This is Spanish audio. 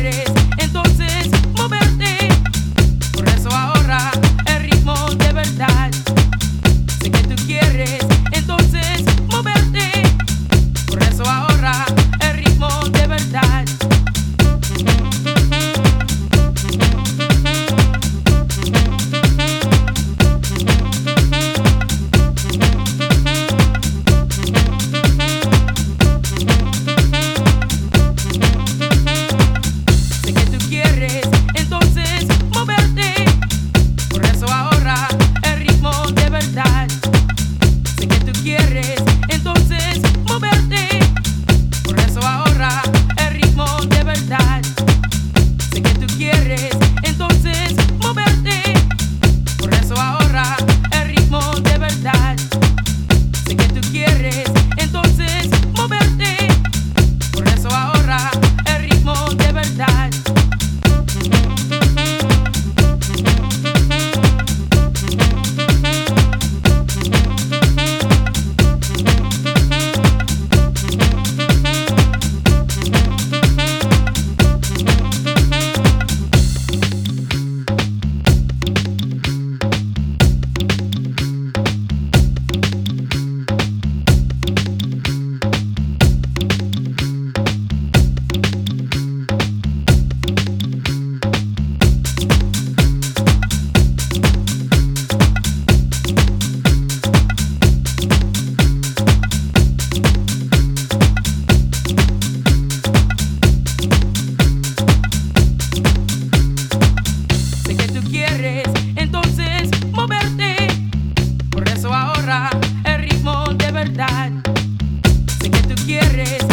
flores moverte. Por eso ahora el ritmo de verdad. Sé que tú quieres.